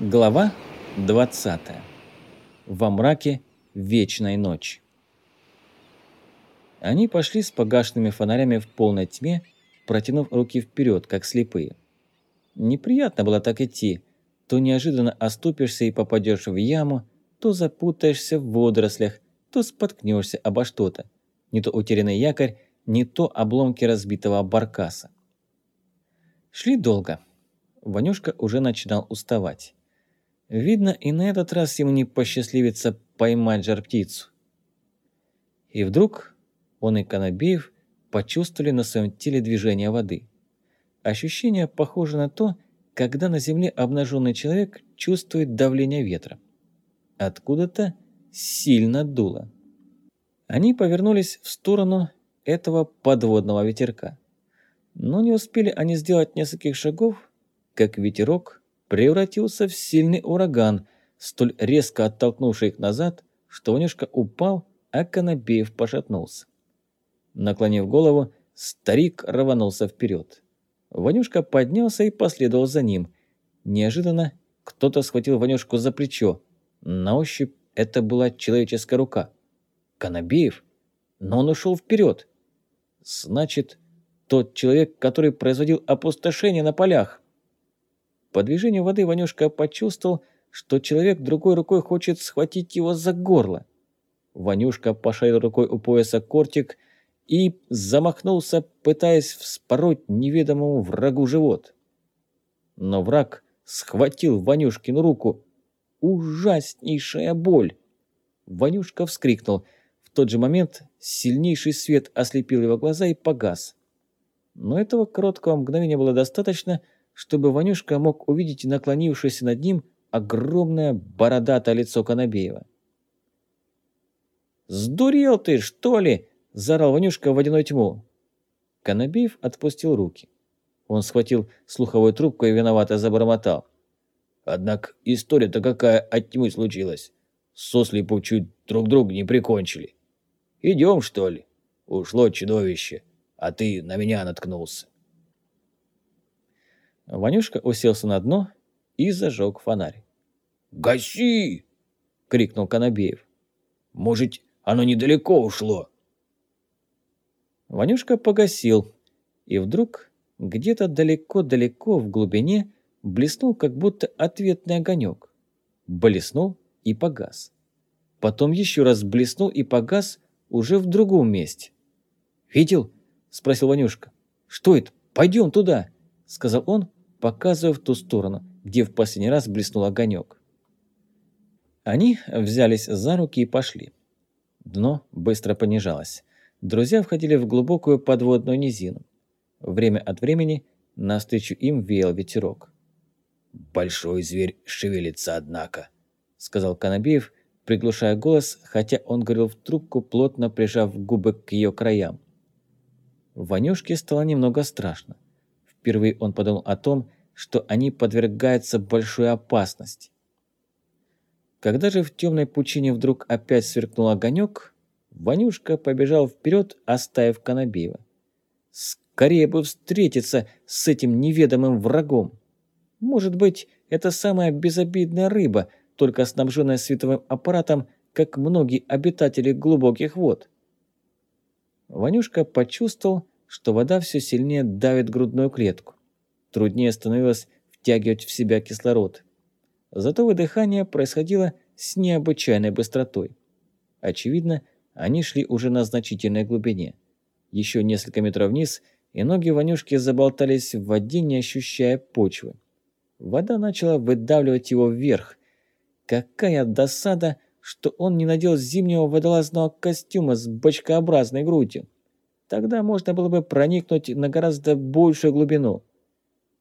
Глава 20. Во мраке вечной ночи. Они пошли с погашенными фонарями в полной тьме, протянув руки вперед, как слепые. Неприятно было так идти. То неожиданно оступишься и попадешь в яму, то запутаешься в водорослях, то споткнешься обо что-то. Не то утерянный якорь, не то обломки разбитого баркаса. Шли долго. Ванюшка уже начинал уставать. Видно, и на этот раз ему не посчастливится поймать жар-птицу. И вдруг он и Конобеев почувствовали на своем теле движение воды. Ощущение похоже на то, когда на земле обнаженный человек чувствует давление ветра. Откуда-то сильно дуло. Они повернулись в сторону этого подводного ветерка. Но не успели они сделать нескольких шагов, как ветерок превратился в сильный ураган, столь резко оттолкнувший их назад, что Ванюшка упал, а Конобеев пошатнулся. Наклонив голову, старик рванулся вперед. Ванюшка поднялся и последовал за ним. Неожиданно кто-то схватил Ванюшку за плечо. На ощупь это была человеческая рука. Конобеев? Но он ушел вперед. Значит, тот человек, который производил опустошение на полях. По движению воды Ванюшка почувствовал, что человек другой рукой хочет схватить его за горло. Ванюшка пошарил рукой у пояса кортик и замахнулся, пытаясь вспороть неведомому врагу живот. Но враг схватил Ванюшкину руку. Ужаснейшая боль! Ванюшка вскрикнул. В тот же момент сильнейший свет ослепил его глаза и погас. Но этого короткого мгновения было достаточно, чтобы Ванюшка мог увидеть наклонившееся над ним огромное бородатое лицо Конобеева. «Сдурел ты, что ли?» – заорал Ванюшка в водяную тьму. Конобеев отпустил руки. Он схватил слуховую трубку и виновато забормотал. «Однако история-то какая от тьмы случилась. Сослепу чуть друг друга не прикончили. Идем, что ли? Ушло чудовище, а ты на меня наткнулся». Ванюшка уселся на дно и зажег фонарь. «Гаси!» — крикнул Конобеев. «Может, оно недалеко ушло?» Ванюшка погасил, и вдруг где-то далеко-далеко в глубине блеснул как будто ответный огонек. Блеснул и погас. Потом еще раз блеснул и погас уже в другом месте. «Видел?» — спросил Ванюшка. «Что это? Пойдем туда!» — сказал он показывая в ту сторону, где в последний раз блеснул огонек. Они взялись за руки и пошли. Дно быстро понижалось. Друзья входили в глубокую подводную низину. Время от времени навстречу им веял ветерок. «Большой зверь шевелится, однако», — сказал Конобеев, приглушая голос, хотя он говорил в трубку, плотно прижав губы к ее краям. Ванюшке стало немного страшно. Впервые он подумал о том, что они подвергаются большой опасности. Когда же в темной пучине вдруг опять сверкнул огонек, Ванюшка побежал вперед, оставив Конобеева. Скорее бы встретиться с этим неведомым врагом. Может быть, это самая безобидная рыба, только снабженная световым аппаратом, как многие обитатели глубоких вод. Ванюшка почувствовал, что вода все сильнее давит грудную клетку. Труднее становилось втягивать в себя кислород. Зато выдыхание происходило с необычайной быстротой. Очевидно, они шли уже на значительной глубине. Еще несколько метров вниз, и ноги Ванюшки заболтались в воде, не ощущая почвы. Вода начала выдавливать его вверх. Какая досада, что он не надел зимнего водолазного костюма с бочкообразной грудью. Тогда можно было бы проникнуть на гораздо большую глубину.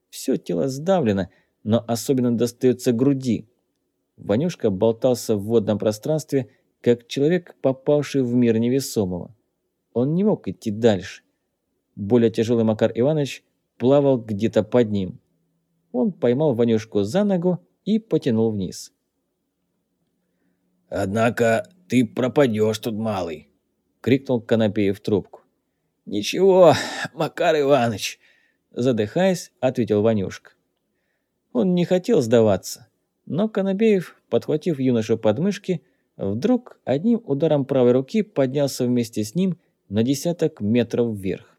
Все тело сдавлено, но особенно достается груди. Ванюшка болтался в водном пространстве, как человек, попавший в мир невесомого. Он не мог идти дальше. Более тяжелый Макар Иванович плавал где-то под ним. Он поймал Ванюшку за ногу и потянул вниз. «Однако ты пропадешь тут, малый!» — крикнул Конопеев в трубку. «Ничего, Макар Иванович!» Задыхаясь, ответил Ванюшка. Он не хотел сдаваться. Но Конобеев, подхватив юношу под мышки, вдруг одним ударом правой руки поднялся вместе с ним на десяток метров вверх.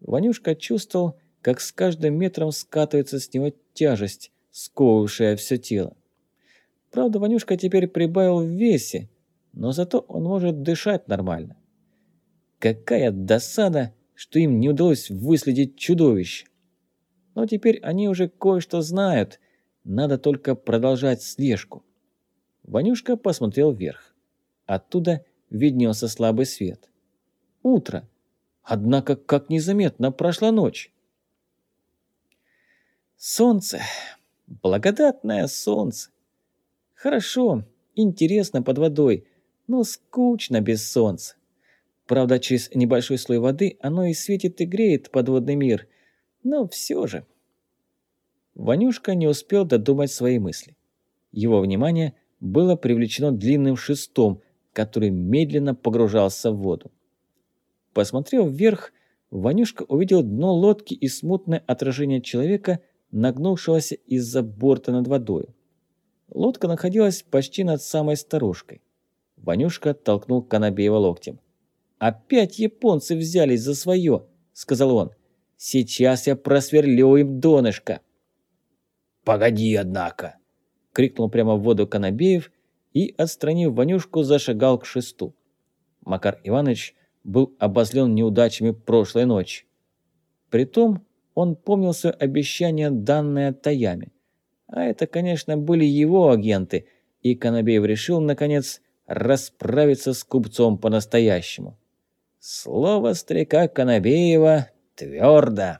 Ванюшка чувствовал, как с каждым метром скатывается с него тяжесть, сковывавшая все тело. Правда, Ванюшка теперь прибавил в весе, но зато он может дышать нормально. Какая досада, что им не удалось выследить чудовище. Но теперь они уже кое-что знают, надо только продолжать слежку. Ванюшка посмотрел вверх. Оттуда виднелся слабый свет. Утро. Однако, как незаметно прошла ночь. Солнце. Благодатное солнце. Хорошо, интересно под водой, но скучно без солнца. Правда, через небольшой слой воды оно и светит и греет подводный мир, но все же. Ванюшка не успел додумать свои мысли. Его внимание было привлечено длинным шестом, который медленно погружался в воду. Посмотрев вверх, Ванюшка увидел дно лодки и смутное отражение человека, нагнувшегося из-за борта над водой. Лодка находилась почти над самой сторожкой. Ванюшка толкнул Конобеева локтем. «Опять японцы взялись за свое», — сказал он. «Сейчас я просверлю им донышко». «Погоди, однако!» — крикнул прямо в воду Конобеев и, отстранив Ванюшку, зашагал к шесту. Макар Иванович был обозлен неудачами прошлой ночи. Притом он помнил свое обещание, данное Таями. А это, конечно, были его агенты, и Конобеев решил, наконец, расправиться с купцом по-настоящему. Слово старика Конобеева твердо.